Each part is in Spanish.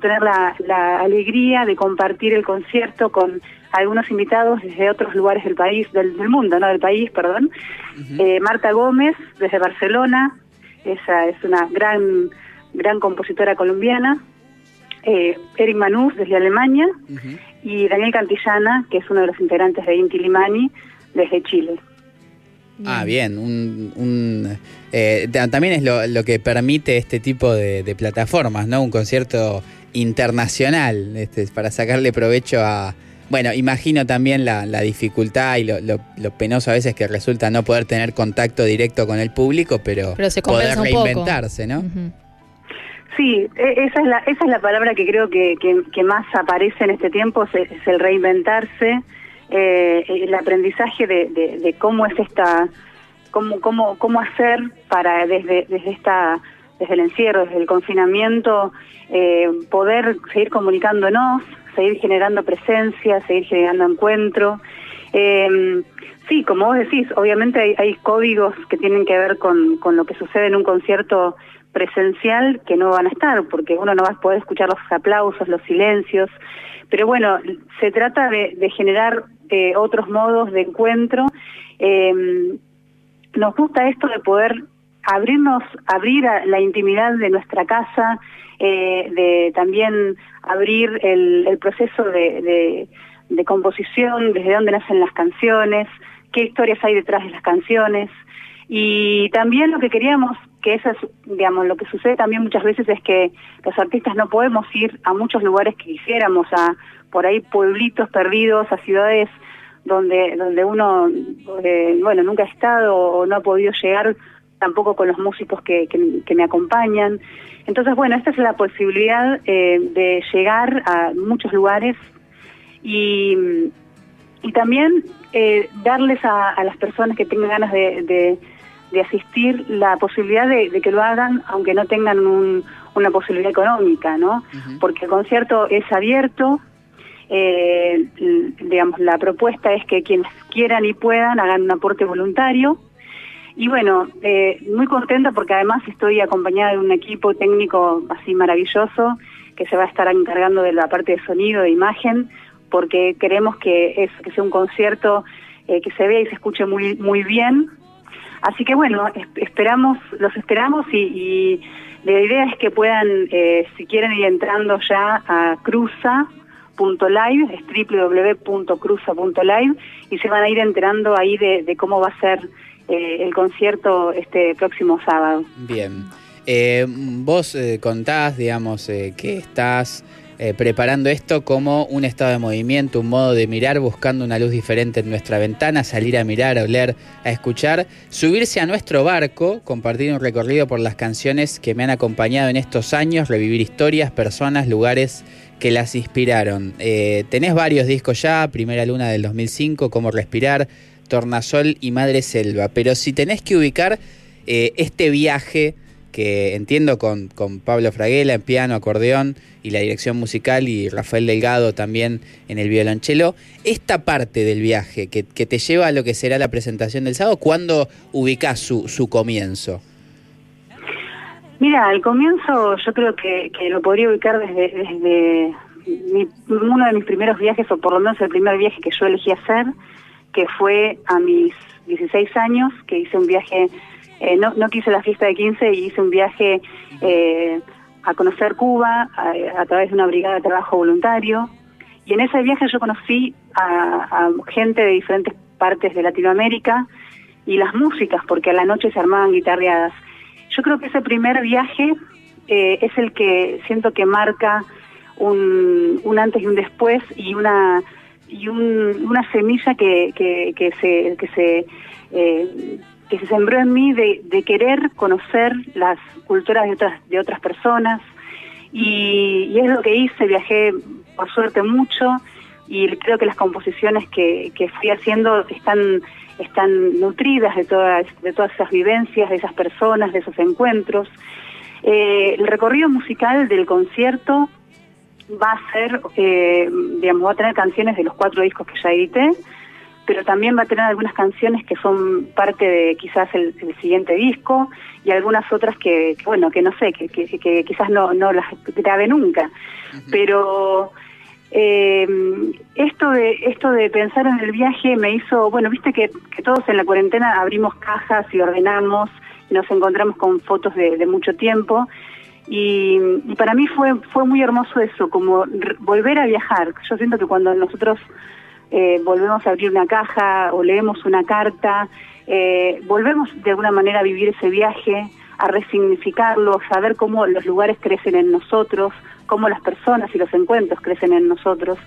tener la, alegría de compartir el concierto con algunos invitados desde otros lugares del país, del, mundo, no del país, perdón. Eh, Marta Gómez, desde Barcelona, esa es una gran, gran compositora colombiana. Eh, Eric Manús, desde Alemania. Y Daniel Cantillana, que es uno de los integrantes de Inti Limani, desde Chile. Ah, bien. Un, eh, también es lo, que permite este tipo de, plataformas, ¿no? Un concierto internacional, este, para sacarle provecho a... Bueno, imagino también la, dificultad y lo, penoso a veces que resulta no poder tener contacto directo con el público, pero, poder reinventarse, ¿no? Sí, e, esa es, la, esa es la palabra que creo que, que, más aparece en este tiempo, es, el reinventarse, eh, el aprendizaje de, de, cómo es esta, cómo, cómo, cómo hacer para desde, desde esta desde el encierro, desde el confinamiento, eh, poder seguir comunicándonos, seguir generando presencia, seguir generando encuentro. Eh, sí, como vos decís, obviamente hay, códigos que tienen que ver con, con lo que sucede en un concierto presencial que no van a estar, porque uno no va a poder escuchar los aplausos, los silencios, pero bueno, se trata de, generar eh, otros modos de encuentro. nos gusta esto de poder abrirnos, abrir la intimidad de nuestra casa, eh, de también abrir el, proceso de, composición, desde dónde nacen las canciones, qué historias hay detrás de las canciones. Y también lo que queríamos, que eso es, digamos, lo que sucede también muchas veces es que los artistas no podemos ir a muchos lugares que quisiéramos, a por ahí pueblitos perdidos, a ciudades donde donde uno, eh, bueno, nunca ha estado o no ha podido llegar tampoco con los músicos que, que, me acompañan. Entonces, bueno, esta es la posibilidad eh, de llegar a muchos lugares y, y también eh, darles a, las personas que tengan ganas de, de, asistir la posibilidad de, que lo hagan aunque no tengan una posibilidad económica, ¿no? Porque el concierto es abierto, eh, digamos, la propuesta es que quienes quieran y puedan hagan un aporte voluntario y bueno, eh, muy contenta porque además estoy acompañada de un equipo técnico así maravilloso que se va a estar encargando de la parte de sonido, de imagen, porque queremos que, es, que sea un concierto eh, que se vea y se escuche muy, muy bien. Así que bueno, esperamos, los esperamos y, la idea es que puedan, eh, si quieren ir entrando ya a cruza.live, es www.cruza.live, y se van a ir enterando ahí de cómo va a ser eh, el concierto este próximo sábado. Bien. Eh, vos eh, contás, digamos, que estás preparando esto como un estado de movimiento, un modo de mirar, buscando una luz diferente en nuestra ventana, salir a mirar, a oler, a escuchar, subirse a nuestro barco, compartir un recorrido por las canciones que me han acompañado en estos años, revivir historias, personas, lugares que las inspiraron. tenés varios discos ya, Primera Luna del 2005, Cómo Respirar, Tornasol y Madre Selva. Pero si tenés que ubicar eh, este viaje que entiendo con, con, Pablo Fraguela en piano, acordeón y la dirección musical y Rafael Delgado también en el violonchelo, esta parte del viaje que, te lleva a lo que será la presentación del sábado, ¿cuándo ubicás su, su comienzo? Mira, el comienzo yo creo que, lo podría ubicar desde, desde uno de mis primeros viajes, o por lo menos el primer viaje que yo elegí hacer, que fue a mis 16 años, que hice un viaje, eh, no, no quise la fiesta de 15 y hice un viaje eh, a conocer Cuba a, través de una brigada de trabajo voluntario. Y en ese viaje yo conocí a, gente de diferentes partes de Latinoamérica y las músicas, porque a la noche se armaban guitarreadas. Yo creo que ese primer viaje eh, es el que siento que marca un, un antes y un después y una y una semilla que, que, se que se eh, que se sembró en mí de, de, querer conocer las culturas de otras de otras personas. Y, es lo que hice viajé por suerte mucho. Y creo que las composiciones que, que fui haciendo están están nutridas de todas de todas esas vivencias de esas personas de esos encuentros. Eh, el recorrido musical del concierto va a ser, eh, digamos, va a tener canciones de los cuatro discos que ya edité, pero también va a tener algunas canciones que son parte de quizás el, siguiente disco y algunas otras que, bueno, que no sé, que, que, quizás no, no las grabe nunca. Pero eh, esto de esto de pensar en el viaje me hizo, bueno, viste que, todos en la cuarentena abrimos cajas y ordenamos, y nos encontramos con fotos de, mucho tiempo. Y, para mí fue fue muy hermoso eso, como volver a viajar. Yo siento que cuando nosotros eh, volvemos a abrir una caja o leemos una carta, eh, volvemos de alguna manera a vivir ese viaje, a resignificarlo, a saber cómo los lugares crecen en nosotros, cómo las personas y los encuentros crecen en nosotros.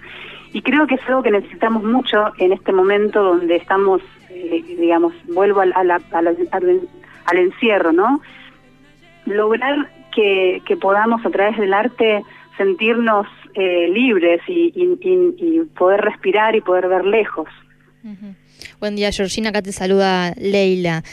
Y creo que es algo que necesitamos mucho en este momento donde estamos, eh, digamos, vuelvo al, al, encierro, ¿no? Lograr que, que podamos a través del arte sentirnos eh, libres y, poder respirar y poder ver lejos. Buen día, Georgina. Acá te saluda Leila.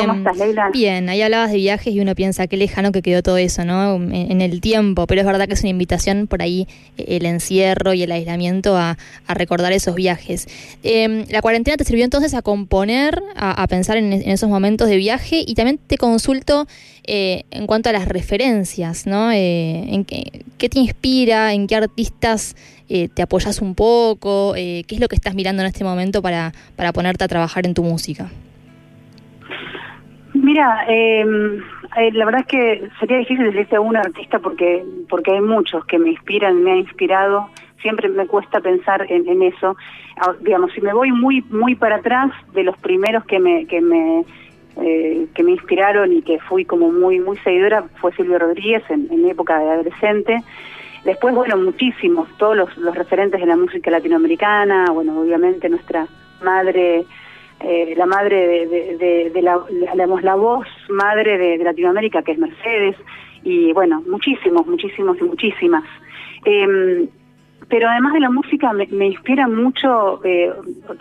¿Cómo em, estás, Leila? Bien, ahí hablabas de viajes y uno piensa qué lejano que quedó todo eso, ¿no? En, el tiempo, pero es verdad que es una invitación por ahí eh, el encierro y el aislamiento a, recordar esos viajes. Em, la cuarentena te sirvió entonces a componer, a, pensar en, esos momentos de viaje y también te consulto eh, en cuanto a las referencias, ¿no? Eh, en qué, ¿Qué te inspira? ¿En qué artistas eh, te apoyas un poco? Eh, ¿Qué es lo que estás mirando en este momento para, para ponerte a trabajar en tu música? Mira, em, eh, la verdad es que sería difícil decirte a un artista porque porque hay muchos que me inspiran, me han inspirado. Siempre me cuesta pensar en, eso. Ah, digamos, si me voy muy muy para atrás de los primeros que me que me eh, que me inspiraron y que fui como muy muy seguidora fue Silvio Rodríguez en, en época de adolescente. Después, bueno, muchísimos, todos los, referentes de la música latinoamericana, bueno, obviamente nuestra madre, eh, la madre de, de, la, voz madre de, Latinoamérica, que es Mercedes, y bueno, muchísimos, muchísimos y muchísimas. Em, pero además de la música me, inspiran mucho eh,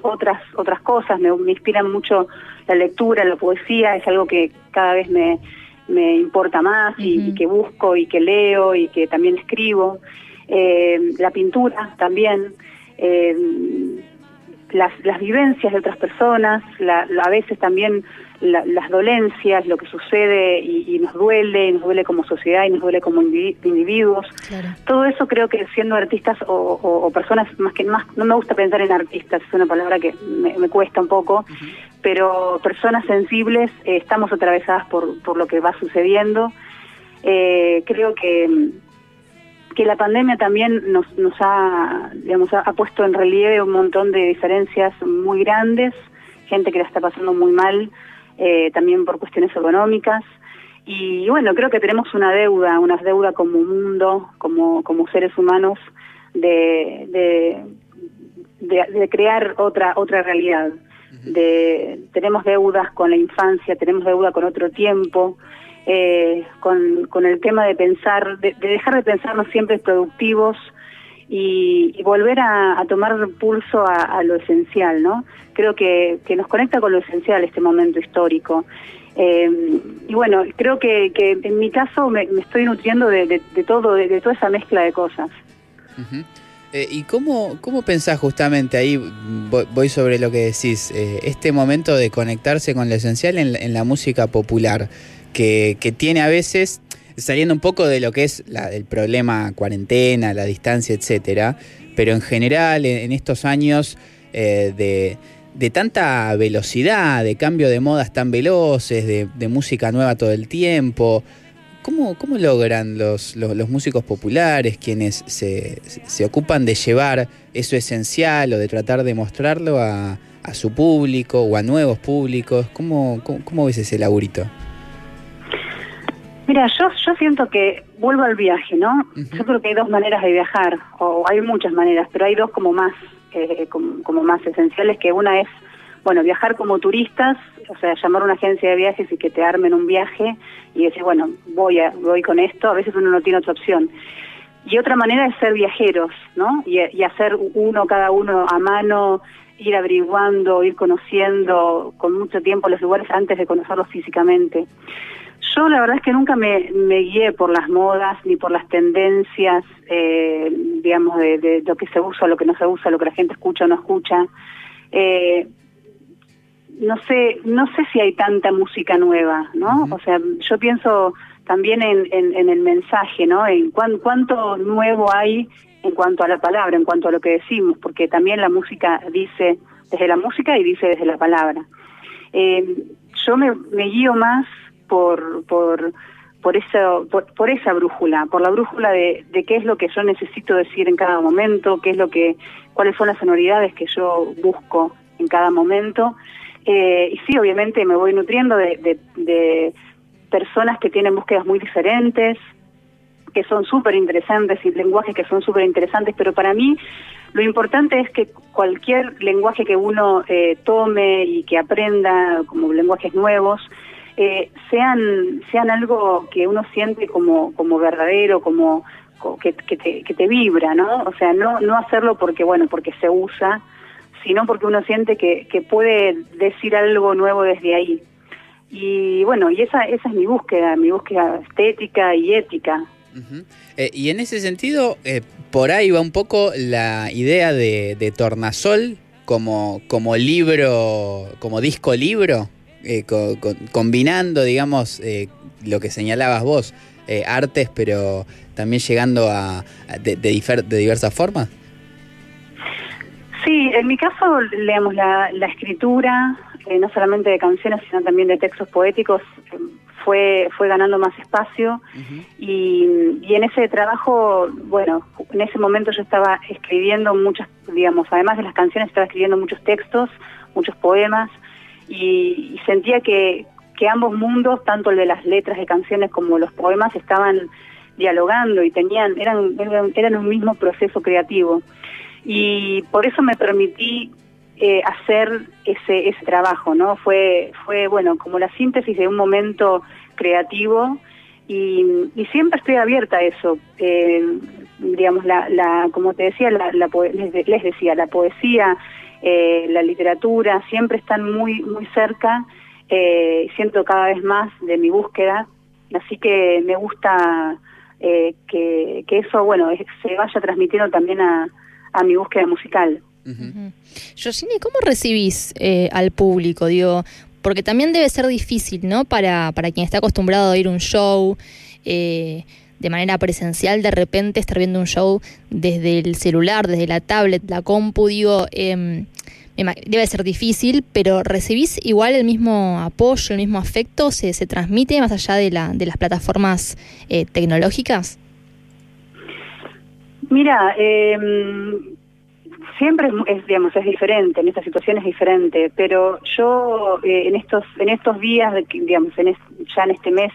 otras otras cosas, me inspiran mucho la lectura, la poesía, es algo que cada vez me, me importa más y, que busco y que leo y que también escribo. Eh, la pintura también, eh, las, las vivencias de otras personas, a veces también las dolencias, lo que sucede y, nos duele, y nos duele como sociedad y nos duele como individuos. Todo eso creo que siendo artistas o, personas, más que más, no me gusta pensar en artistas, es una palabra que me, cuesta un poco, pero personas sensibles eh, estamos atravesadas por, por lo que va sucediendo. Eh, creo que que la pandemia también nos, nos ha, digamos, ha puesto en relieve un montón de diferencias muy grandes, gente que la está pasando muy mal, eh, también por cuestiones económicas. Y bueno, creo que tenemos una deuda, una deuda como mundo, como, como seres humanos, de, de, de, crear otra, otra realidad. De, tenemos deudas con la infancia, tenemos deuda con otro tiempo, eh, con, el tema de pensar, de, dejar de pensarnos siempre productivos y, volver a, tomar pulso a, lo esencial, ¿no? Creo que, que nos conecta con lo esencial este momento histórico. Eh, y bueno, creo que, en mi caso me, estoy nutriendo de, de, todo, de, toda esa mezcla de cosas. Eh, ¿Y cómo, cómo pensás justamente, ahí voy sobre lo que decís, eh, este momento de conectarse con lo esencial en, en la música popular, que, tiene a veces saliendo un poco de lo que es la, el problema cuarentena, la distancia, etcétera, pero en general en, estos años eh, de, de, tanta velocidad, de cambio de modas tan veloces, de, música nueva todo el tiempo, ¿cómo, cómo logran los, los, músicos populares, quienes se, se, ocupan de llevar eso esencial o de tratar de mostrarlo a, a su público o a nuevos públicos? ¿Cómo, cómo, cómo ves ese laburito? Mira, yo, yo siento que vuelvo al viaje, ¿no? Yo creo que hay dos maneras de viajar, o hay muchas maneras, pero hay dos como más, eh, como, más esenciales, que una es, bueno, viajar como turistas, o sea, llamar a una agencia de viajes y que te armen un viaje y decir, bueno, voy, a, voy con esto, a veces uno no tiene otra opción. Y otra manera es ser viajeros, ¿no? Y, y hacer uno, cada uno a mano, ir averiguando, ir conociendo con mucho tiempo los lugares antes de conocerlos físicamente. Yo la verdad es que nunca me, me guié por las modas ni por las tendencias, eh, digamos, de, lo que se usa, lo que no se usa, lo que la gente escucha o no escucha. eh, no sé, no sé si hay tanta música nueva, ¿no? O sea, yo pienso también en, en, el mensaje, ¿no? En cuánto nuevo hay en cuanto a la palabra, en cuanto a lo que decimos, porque también la música dice desde la música y dice desde la palabra. Eh, yo me, me, guío más por, por, por, eso, por, esa brújula, por la brújula de, de, qué es lo que yo necesito decir en cada momento, qué es lo que, cuáles son las sonoridades que yo busco en cada momento. Eh, y sí, obviamente me voy nutriendo de, de personas que tienen búsquedas muy diferentes, que son súper interesantes y lenguajes que son súper interesantes, pero para mí lo importante es que cualquier lenguaje que uno eh, tome y que aprenda como lenguajes nuevos, eh, sean, sean algo que uno siente como, como verdadero, como que, que, te, que te vibra, ¿no? O sea, no, no hacerlo porque, bueno, porque se usa, sino porque uno siente que, que puede decir algo nuevo desde ahí. Y bueno, y esa, esa es mi búsqueda, mi búsqueda estética y ética. Eh, y en ese sentido, eh, por ahí va un poco la idea de, Tornasol como, como libro, como disco libro, eh, combinando, digamos, lo que señalabas vos, artes, pero también llegando a, de, de, diversas formas. Sí, en mi caso, leemos la, la escritura, no solamente de canciones, sino también de textos poéticos, fue, fue ganando más espacio y, y, en ese trabajo, bueno, en ese momento yo estaba escribiendo muchas, digamos, además de las canciones, estaba escribiendo muchos textos, muchos poemas y, sentía que, que ambos mundos, tanto el de las letras de canciones como los poemas, estaban dialogando y tenían, eran, eran un mismo proceso creativo. Y por eso me permití eh, hacer ese, ese trabajo, ¿no? Fue, fue, bueno, como la síntesis de un momento creativo y, y siempre estoy abierta a eso. Eh, digamos, la, la, como te decía, la, la les, decía, la poesía, eh, la literatura, siempre están muy, muy cerca, eh, siento cada vez más de mi búsqueda, así que me gusta eh, que, que eso, bueno, se vaya transmitiendo también a, a mi búsqueda musical. Uh ¿cómo recibís eh, al público? Digo, porque también debe ser difícil, ¿no? Para, para quien está acostumbrado a ir a un show eh, de manera presencial, de repente estar viendo un show desde el celular, desde la tablet, la compu, digo, em, debe ser difícil, pero ¿recibís igual el mismo apoyo, el mismo afecto? ¿Se, se transmite más allá de, la, de las plataformas eh, tecnológicas? Mira, eh, siempre es, digamos es diferente en esta situación es diferente pero yo eh, en estos en estos días digamos en ya en este mes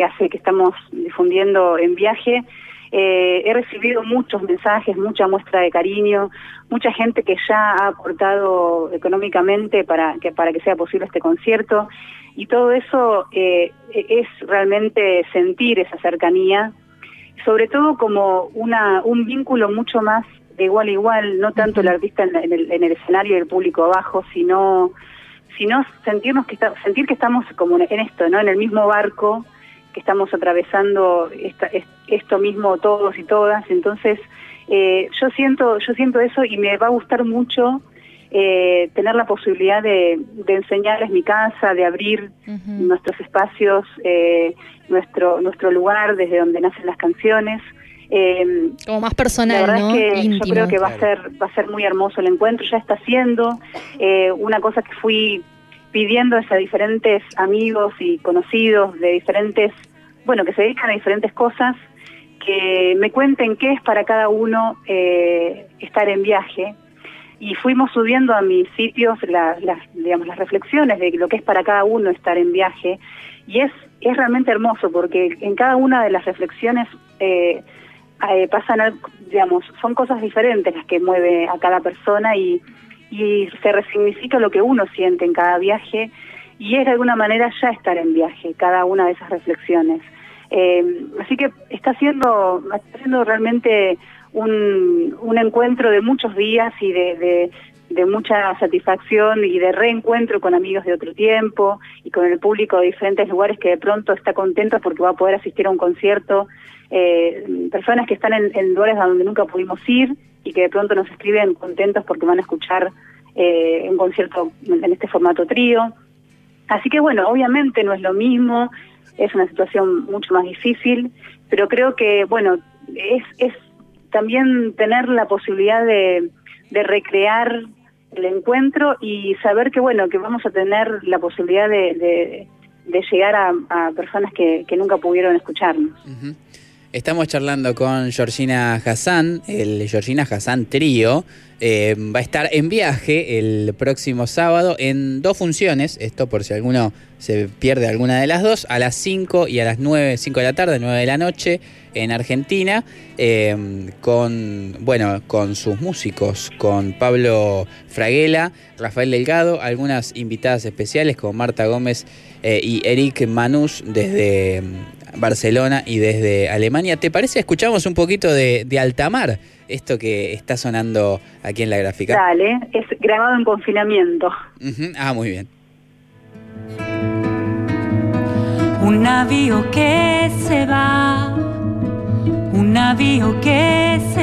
que hace que estamos difundiendo en viaje. Eh, he recibido muchos mensajes mucha muestra de cariño mucha gente que ya ha aportado económicamente para que para que sea posible este concierto. Y todo eso eh, es realmente sentir esa cercanía sobre todo como una un vínculo mucho más igual a igual, no tanto el artista en, el, en el escenario y el público abajo, sino sino sentirnos que está, sentir que estamos como en esto, ¿no? En el mismo barco, que estamos atravesando esta, esto mismo todos y todas. Entonces, eh, yo siento, yo siento eso y me va a gustar mucho eh, tener la posibilidad de, de, enseñarles mi casa, de abrir nuestros espacios, eh, nuestro nuestro lugar desde donde nacen las canciones. Eh, Como más personal, la verdad Es que yo creo que va a ser va a ser muy hermoso el encuentro. Ya está siendo eh, una cosa que fui pidiendo a diferentes amigos y conocidos de diferentes, bueno, que se dedican a diferentes cosas, que me cuenten qué es para cada uno eh, estar en viaje. Y fuimos subiendo a mis sitios las, digamos, las reflexiones de lo que es para cada uno estar en viaje. Y es, es realmente hermoso porque en cada una de las reflexiones eh, eh, pasan, digamos, son cosas diferentes las que mueve a cada persona y, y se resignifica lo que uno siente en cada viaje y es de alguna manera ya estar en viaje, cada una de esas reflexiones. Eh, así que está siendo, está siendo realmente un, un encuentro de muchos días y de, de, mucha satisfacción y de reencuentro con amigos de otro tiempo y con el público de diferentes lugares que de pronto está contento porque va a poder asistir a un concierto, eh, personas que están en, lugares a donde nunca pudimos ir y que de pronto nos escriben contentos porque van a escuchar eh, un concierto en este formato trío. Así que bueno, obviamente no es lo mismo, es una situación mucho más difícil, pero creo que, bueno, es, es también tener la posibilidad de, de recrear el encuentro y saber que, bueno, que vamos a tener la posibilidad de, de, llegar a, personas que, que, nunca pudieron escucharnos. Estamos charlando con Georgina Hassan, el Georgina Hassan Trío. Eh, va a estar en viaje el próximo sábado en dos funciones, esto por si alguno se pierde alguna de las dos, a las 5 y a las 9, 5 de la tarde, 9 de la noche en Argentina, eh, con, bueno, con sus músicos, con Pablo Fraguela, Rafael Delgado, algunas invitadas especiales como Marta Gómez eh, y Eric Manus desde Barcelona y desde Alemania. ¿Te parece? Escuchamos un poquito de, de Altamar, esto que está sonando aquí en la gráfica. Dale, es grabado en confinamiento. Ah, muy bien. Un navío que se va, un navío que se va.